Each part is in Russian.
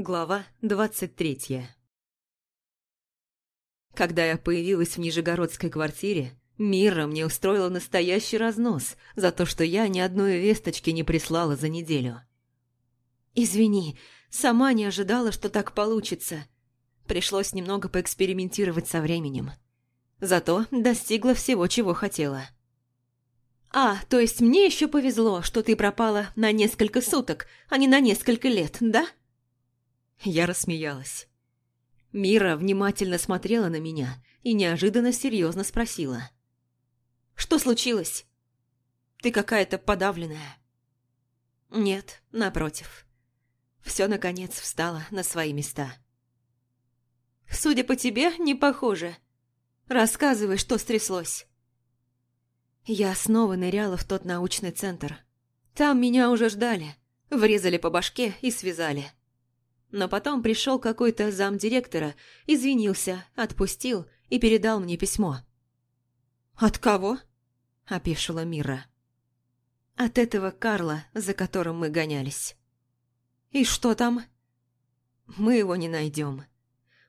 Глава двадцать третья. Когда я появилась в нижегородской квартире, Мира мне устроила настоящий разнос за то, что я ни одной весточки не прислала за неделю. «Извини, сама не ожидала, что так получится. Пришлось немного поэкспериментировать со временем. Зато достигла всего, чего хотела». «А, то есть мне еще повезло, что ты пропала на несколько суток, а не на несколько лет, да?» Я рассмеялась. Мира внимательно смотрела на меня и неожиданно серьезно спросила. «Что случилось? Ты какая-то подавленная». «Нет, напротив. Все, наконец, встало на свои места». «Судя по тебе, не похоже. Рассказывай, что стряслось». Я снова ныряла в тот научный центр. Там меня уже ждали, врезали по башке и связали. Но потом пришел какой-то замдиректора, извинился, отпустил и передал мне письмо. «От кого?» – опешила Мира. «От этого Карла, за которым мы гонялись». «И что там?» «Мы его не найдем.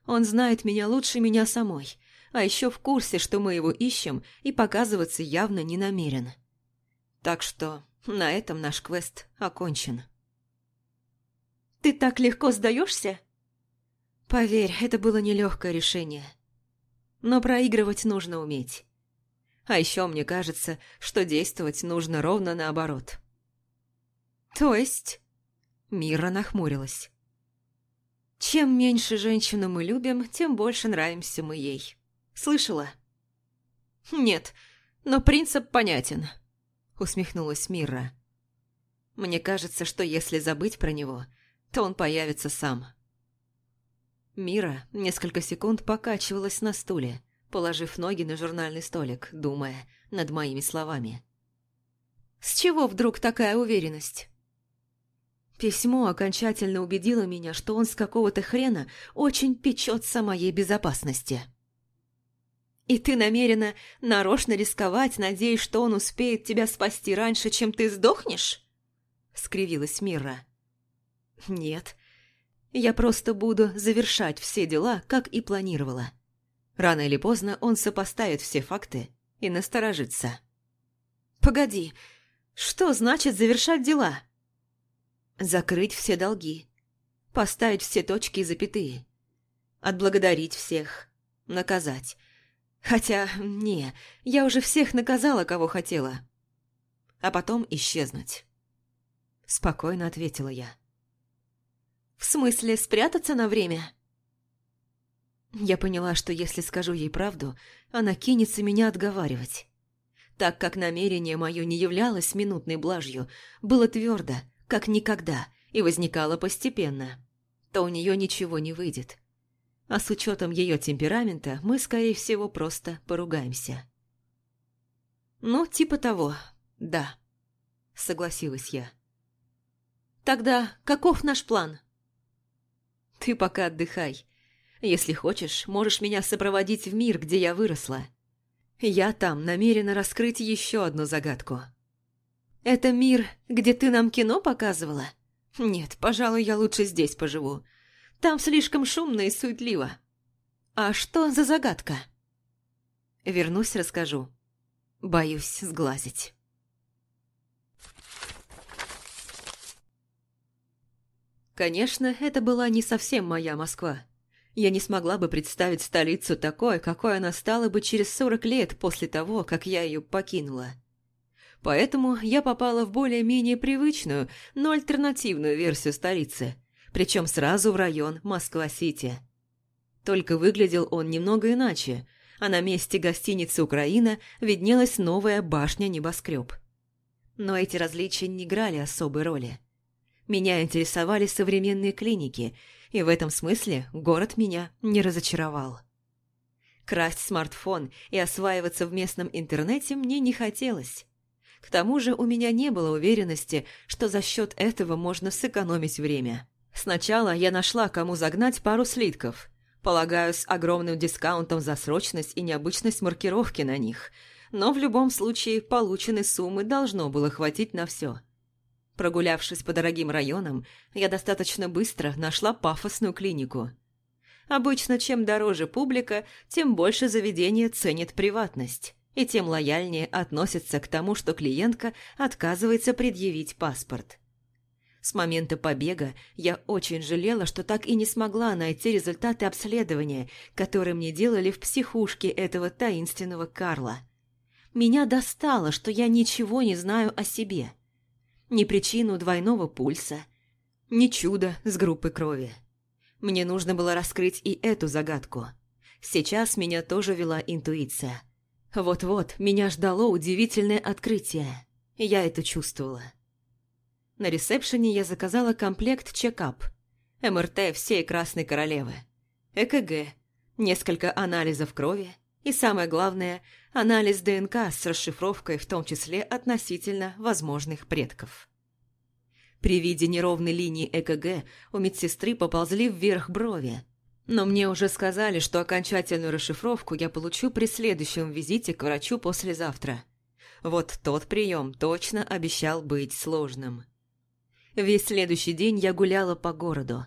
Он знает меня лучше меня самой, а еще в курсе, что мы его ищем и показываться явно не намерен. Так что на этом наш квест окончен». Ты так легко сдаешься? Поверь, это было нелегкое решение. Но проигрывать нужно уметь. А еще мне кажется, что действовать нужно ровно наоборот. То есть? Мира нахмурилась. Чем меньше женщину мы любим, тем больше нравимся мы ей. Слышала? Нет, но принцип понятен, усмехнулась Мира. Мне кажется, что если забыть про него, то он появится сам». Мира несколько секунд покачивалась на стуле, положив ноги на журнальный столик, думая над моими словами. «С чего вдруг такая уверенность?» Письмо окончательно убедило меня, что он с какого-то хрена очень печется о моей безопасности. И ты намерена нарочно рисковать, надеясь, что он успеет тебя спасти раньше, чем ты сдохнешь?» — скривилась Мира. Нет. Я просто буду завершать все дела, как и планировала. Рано или поздно он сопоставит все факты и насторожится. «Погоди, что значит завершать дела?» «Закрыть все долги, поставить все точки и запятые, отблагодарить всех, наказать. Хотя, не, я уже всех наказала, кого хотела. А потом исчезнуть». Спокойно ответила я. В смысле, спрятаться на время? Я поняла, что если скажу ей правду, она кинется меня отговаривать. Так как намерение мое не являлось минутной блажью, было твердо, как никогда, и возникало постепенно, то у нее ничего не выйдет. А с учетом ее темперамента мы, скорее всего, просто поругаемся. «Ну, типа того, да», — согласилась я. «Тогда каков наш план?» Ты пока отдыхай. Если хочешь, можешь меня сопроводить в мир, где я выросла. Я там намерена раскрыть еще одну загадку. Это мир, где ты нам кино показывала? Нет, пожалуй, я лучше здесь поживу. Там слишком шумно и суетливо. А что за загадка? Вернусь, расскажу. Боюсь сглазить. Конечно, это была не совсем моя Москва. Я не смогла бы представить столицу такой, какой она стала бы через 40 лет после того, как я ее покинула. Поэтому я попала в более-менее привычную, но альтернативную версию столицы, причем сразу в район Москва-Сити. Только выглядел он немного иначе, а на месте гостиницы «Украина» виднелась новая башня-небоскреб. Но эти различия не играли особой роли. Меня интересовали современные клиники, и в этом смысле город меня не разочаровал. Красть смартфон и осваиваться в местном интернете мне не хотелось. К тому же у меня не было уверенности, что за счет этого можно сэкономить время. Сначала я нашла, кому загнать пару слитков. Полагаю, с огромным дискаунтом за срочность и необычность маркировки на них. Но в любом случае полученной суммы должно было хватить на все. Прогулявшись по дорогим районам, я достаточно быстро нашла пафосную клинику. Обычно чем дороже публика, тем больше заведение ценит приватность, и тем лояльнее относится к тому, что клиентка отказывается предъявить паспорт. С момента побега я очень жалела, что так и не смогла найти результаты обследования, которые мне делали в психушке этого таинственного Карла. Меня достало, что я ничего не знаю о себе – ни причину двойного пульса, ни чудо с группы крови. Мне нужно было раскрыть и эту загадку. Сейчас меня тоже вела интуиция. Вот-вот меня ждало удивительное открытие. Я это чувствовала. На ресепшене я заказала комплект чекап, МРТ всей Красной Королевы, ЭКГ, несколько анализов крови, и самое главное – анализ ДНК с расшифровкой, в том числе относительно возможных предков. При виде неровной линии ЭКГ у медсестры поползли вверх брови. Но мне уже сказали, что окончательную расшифровку я получу при следующем визите к врачу послезавтра. Вот тот прием точно обещал быть сложным. Весь следующий день я гуляла по городу.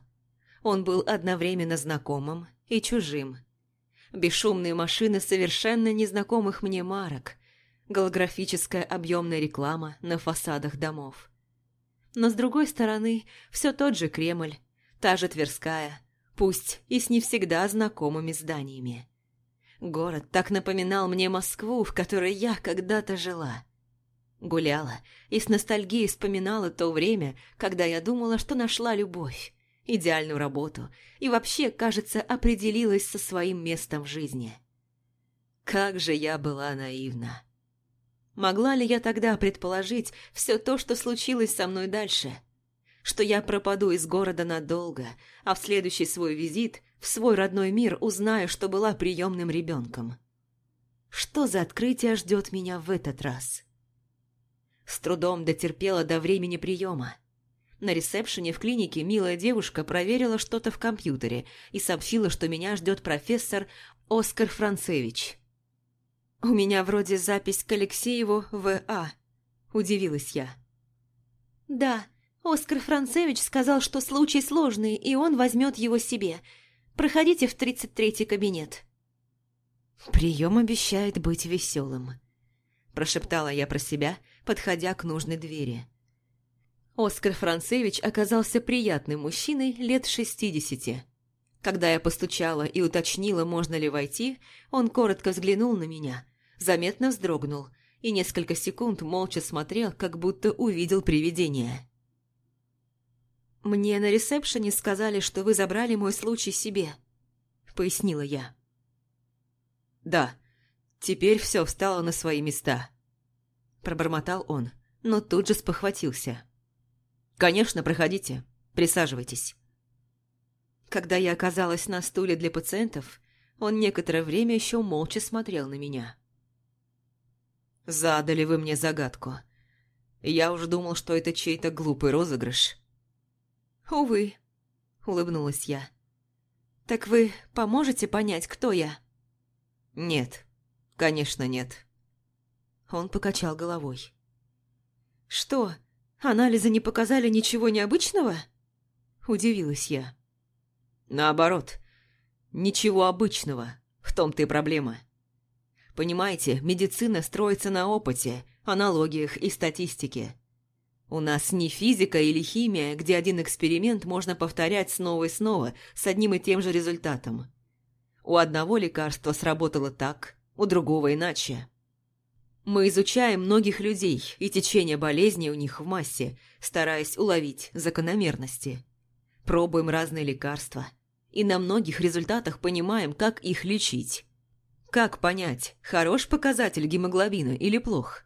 Он был одновременно знакомым и чужим – бесшумные машины совершенно незнакомых мне марок, голографическая объемная реклама на фасадах домов. Но с другой стороны, все тот же Кремль, та же Тверская, пусть и с не всегда знакомыми зданиями. Город так напоминал мне Москву, в которой я когда-то жила. Гуляла и с ностальгией вспоминала то время, когда я думала, что нашла любовь идеальную работу и вообще, кажется, определилась со своим местом в жизни. Как же я была наивна. Могла ли я тогда предположить все то, что случилось со мной дальше? Что я пропаду из города надолго, а в следующий свой визит в свой родной мир узнаю, что была приемным ребенком. Что за открытие ждет меня в этот раз? С трудом дотерпела до времени приема – на ресепшене в клинике милая девушка проверила что-то в компьютере и сообщила, что меня ждет профессор Оскар Францевич. «У меня вроде запись к Алексееву В.А.», – удивилась я. «Да, Оскар Францевич сказал, что случай сложный, и он возьмет его себе. Проходите в 33-й кабинет». «Прием обещает быть веселым», – прошептала я про себя, подходя к нужной двери. Оскар Францевич оказался приятным мужчиной лет шестидесяти. Когда я постучала и уточнила, можно ли войти, он коротко взглянул на меня, заметно вздрогнул и несколько секунд молча смотрел, как будто увидел привидение. «Мне на ресепшене сказали, что вы забрали мой случай себе», — пояснила я. «Да, теперь все встало на свои места», — пробормотал он, но тут же спохватился. «Конечно, проходите. Присаживайтесь». Когда я оказалась на стуле для пациентов, он некоторое время еще молча смотрел на меня. «Задали вы мне загадку. Я уж думал, что это чей-то глупый розыгрыш». «Увы», — улыбнулась я. «Так вы поможете понять, кто я?» «Нет, конечно, нет». Он покачал головой. «Что, Анализы не показали ничего необычного? Удивилась я. Наоборот, ничего обычного. В том-то и проблема. Понимаете, медицина строится на опыте, аналогиях и статистике. У нас не физика или химия, где один эксперимент можно повторять снова и снова с одним и тем же результатом. У одного лекарства сработало так, у другого иначе. Мы изучаем многих людей и течение болезни у них в массе, стараясь уловить закономерности. Пробуем разные лекарства. И на многих результатах понимаем, как их лечить. Как понять, хорош показатель гемоглобина или плох?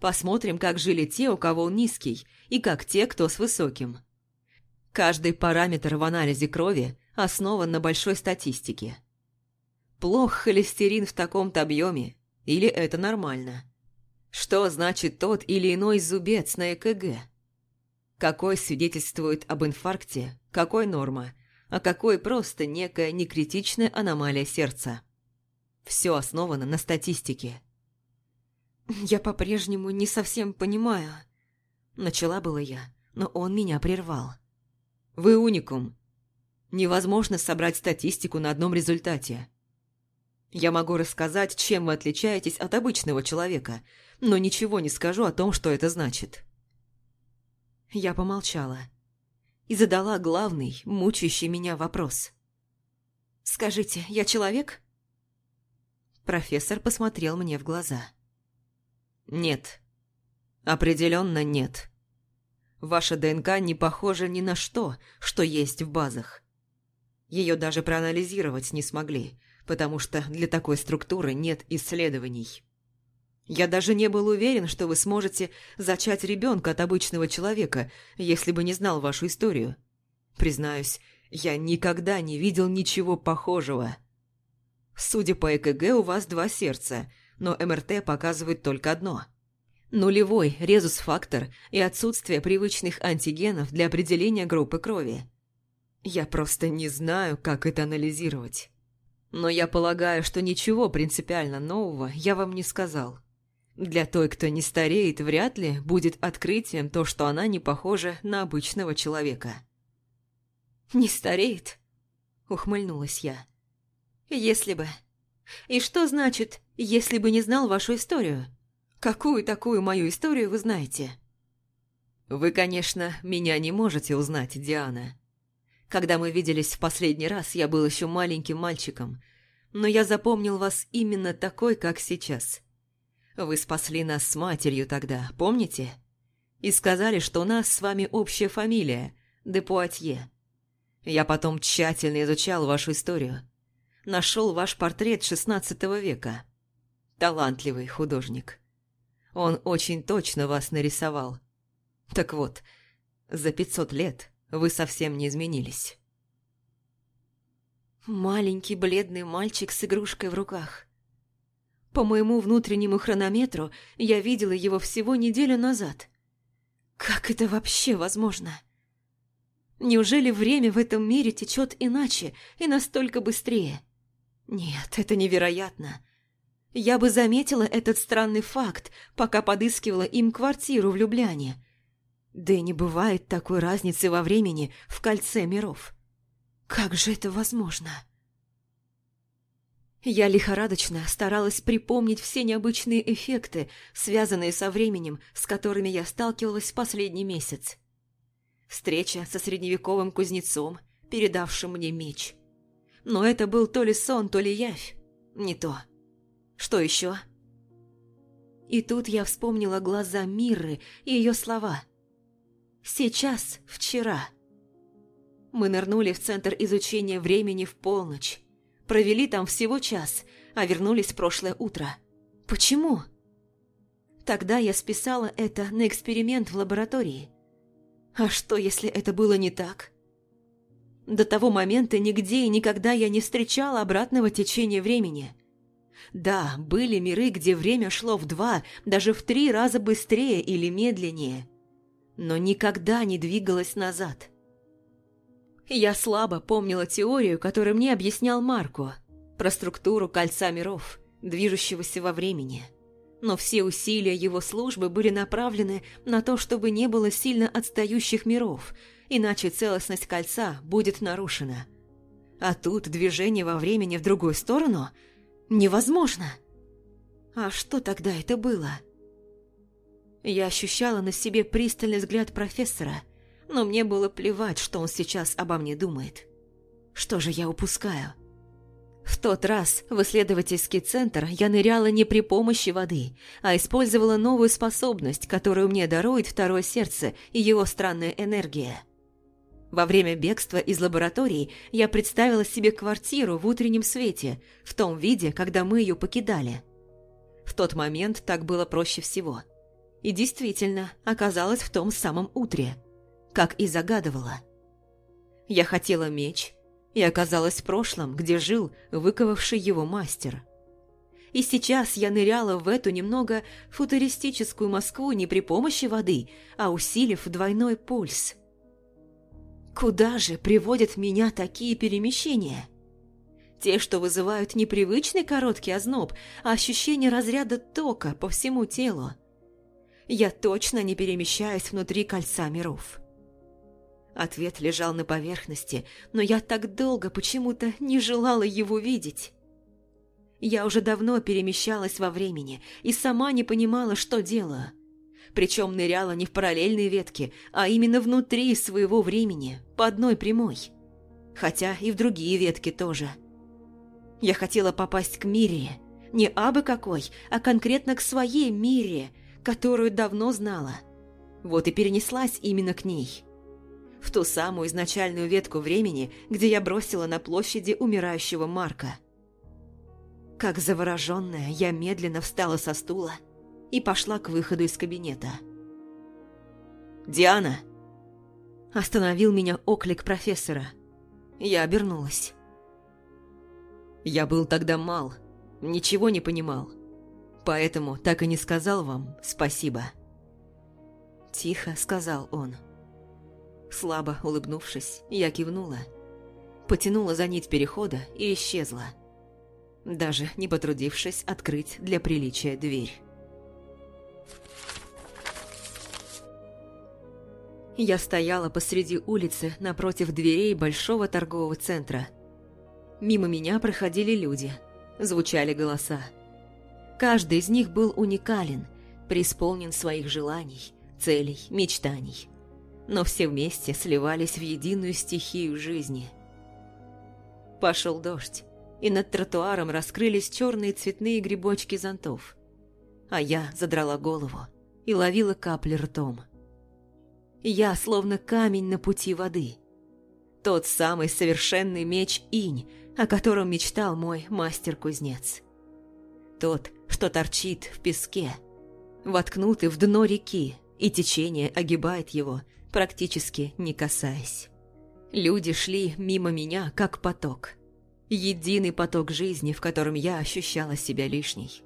Посмотрим, как жили те, у кого он низкий, и как те, кто с высоким. Каждый параметр в анализе крови основан на большой статистике. Плох холестерин в таком-то объеме – или это нормально? Что значит тот или иной зубец на ЭКГ? Какой свидетельствует об инфаркте, какой норма, а какой просто некая некритичная аномалия сердца? Все основано на статистике. «Я по-прежнему не совсем понимаю», – начала была я, но он меня прервал. «Вы уникум. Невозможно собрать статистику на одном результате. Я могу рассказать, чем вы отличаетесь от обычного человека, но ничего не скажу о том, что это значит. Я помолчала и задала главный, мучающий меня вопрос. «Скажите, я человек?» Профессор посмотрел мне в глаза. «Нет. Определенно нет. Ваша ДНК не похожа ни на что, что есть в базах. Ее даже проанализировать не смогли» потому что для такой структуры нет исследований. Я даже не был уверен, что вы сможете зачать ребенка от обычного человека, если бы не знал вашу историю. Признаюсь, я никогда не видел ничего похожего. Судя по ЭКГ, у вас два сердца, но МРТ показывает только одно. Нулевой резус-фактор и отсутствие привычных антигенов для определения группы крови. Я просто не знаю, как это анализировать. Но я полагаю, что ничего принципиально нового я вам не сказал. Для той, кто не стареет, вряд ли будет открытием то, что она не похожа на обычного человека. «Не стареет?» – ухмыльнулась я. «Если бы. И что значит, если бы не знал вашу историю? Какую такую мою историю вы знаете?» «Вы, конечно, меня не можете узнать, Диана», когда мы виделись в последний раз, я был еще маленьким мальчиком. Но я запомнил вас именно такой, как сейчас. Вы спасли нас с матерью тогда, помните? И сказали, что у нас с вами общая фамилия – Депуатье. Я потом тщательно изучал вашу историю. Нашел ваш портрет XVI века. Талантливый художник. Он очень точно вас нарисовал. Так вот, за пятьсот лет вы совсем не изменились». Маленький бледный мальчик с игрушкой в руках. По моему внутреннему хронометру я видела его всего неделю назад. Как это вообще возможно? Неужели время в этом мире течет иначе и настолько быстрее? Нет, это невероятно. Я бы заметила этот странный факт, пока подыскивала им квартиру в Любляне – Да и не бывает такой разницы во времени в кольце миров. Как же это возможно? Я лихорадочно старалась припомнить все необычные эффекты, связанные со временем, с которыми я сталкивалась в последний месяц. Встреча со средневековым кузнецом, передавшим мне меч. Но это был то ли сон, то ли явь. Не то. Что еще? И тут я вспомнила глаза Мирры и ее слова. Сейчас вчера. Мы нырнули в Центр изучения времени в полночь. Провели там всего час, а вернулись в прошлое утро. Почему? Тогда я списала это на эксперимент в лаборатории. А что, если это было не так? До того момента нигде и никогда я не встречала обратного течения времени. Да, были миры, где время шло в два, даже в три раза быстрее или медленнее – но никогда не двигалась назад. Я слабо помнила теорию, которую мне объяснял Марко, про структуру кольца миров, движущегося во времени. Но все усилия его службы были направлены на то, чтобы не было сильно отстающих миров, иначе целостность кольца будет нарушена. А тут движение во времени в другую сторону невозможно. А что тогда это было? — я ощущала на себе пристальный взгляд профессора, но мне было плевать, что он сейчас обо мне думает. Что же я упускаю? В тот раз в исследовательский центр я ныряла не при помощи воды, а использовала новую способность, которую мне дарует второе сердце и его странная энергия. Во время бегства из лаборатории я представила себе квартиру в утреннем свете, в том виде, когда мы ее покидали. В тот момент так было проще всего – и действительно оказалась в том самом утре, как и загадывала. Я хотела меч и оказалась в прошлом, где жил выковавший его мастер. И сейчас я ныряла в эту немного футуристическую Москву не при помощи воды, а усилив двойной пульс. Куда же приводят меня такие перемещения? Те, что вызывают непривычный короткий озноб, а ощущение разряда тока по всему телу я точно не перемещаюсь внутри кольца миров. Ответ лежал на поверхности, но я так долго почему-то не желала его видеть. Я уже давно перемещалась во времени и сама не понимала, что делала. Причем ныряла не в параллельные ветки, а именно внутри своего времени, по одной прямой. Хотя и в другие ветки тоже. Я хотела попасть к Мире, не абы какой, а конкретно к своей Мире, которую давно знала. Вот и перенеслась именно к ней. В ту самую изначальную ветку времени, где я бросила на площади умирающего Марка. Как завороженная, я медленно встала со стула и пошла к выходу из кабинета. «Диана!» Остановил меня оклик профессора. Я обернулась. «Я был тогда мал, ничего не понимал поэтому так и не сказал вам спасибо». Тихо сказал он. Слабо улыбнувшись, я кивнула, потянула за нить перехода и исчезла, даже не потрудившись открыть для приличия дверь. Я стояла посреди улицы напротив дверей большого торгового центра. Мимо меня проходили люди, звучали голоса. Каждый из них был уникален, преисполнен своих желаний, целей, мечтаний. Но все вместе сливались в единую стихию жизни. Пошел дождь, и над тротуаром раскрылись черные цветные грибочки зонтов. А я задрала голову и ловила капли ртом. Я словно камень на пути воды. Тот самый совершенный меч Инь, о котором мечтал мой мастер-кузнец. Тот, что торчит в песке. воткнутый в дно реки, и течение огибает его, практически не касаясь. Люди шли мимо меня, как поток. Единый поток жизни, в котором я ощущала себя лишней.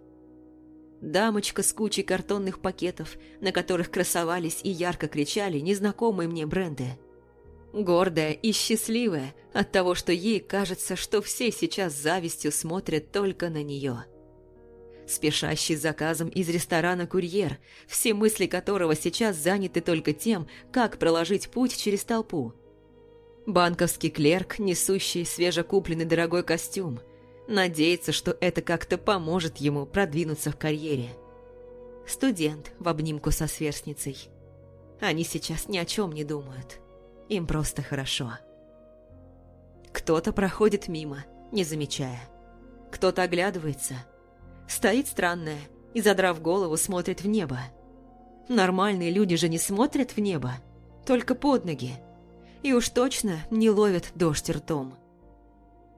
Дамочка с кучей картонных пакетов, на которых красовались и ярко кричали незнакомые мне бренды. Гордая и счастливая от того, что ей кажется, что все сейчас завистью смотрят только на нее спешащий заказом из ресторана курьер, все мысли которого сейчас заняты только тем, как проложить путь через толпу. Банковский клерк, несущий свежекупленный дорогой костюм, надеется, что это как-то поможет ему продвинуться в карьере. Студент в обнимку со сверстницей. Они сейчас ни о чем не думают. Им просто хорошо. Кто-то проходит мимо, не замечая. Кто-то оглядывается – стоит странная и, задрав голову, смотрит в небо. Нормальные люди же не смотрят в небо, только под ноги. И уж точно не ловят дождь ртом.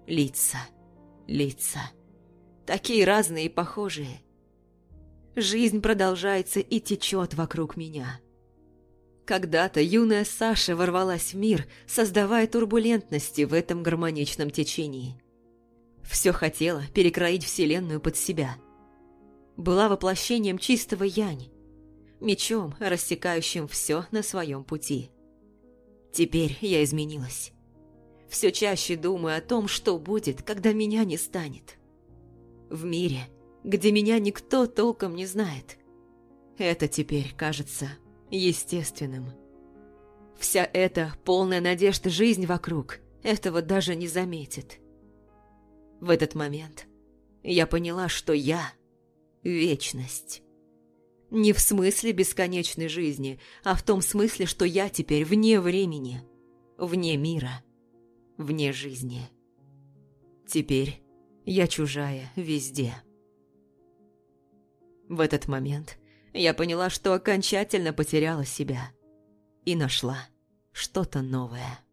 Лица, лица. Такие разные и похожие. Жизнь продолжается и течет вокруг меня. Когда-то юная Саша ворвалась в мир, создавая турбулентности в этом гармоничном течении – все хотела перекроить вселенную под себя. Была воплощением чистого янь, мечом, рассекающим все на своем пути. Теперь я изменилась. Все чаще думаю о том, что будет, когда меня не станет. В мире, где меня никто толком не знает. Это теперь кажется естественным. Вся эта полная надежд жизнь вокруг этого даже не заметит. В этот момент я поняла, что я — вечность. Не в смысле бесконечной жизни, а в том смысле, что я теперь вне времени, вне мира, вне жизни. Теперь я чужая везде. В этот момент я поняла, что окончательно потеряла себя и нашла что-то новое.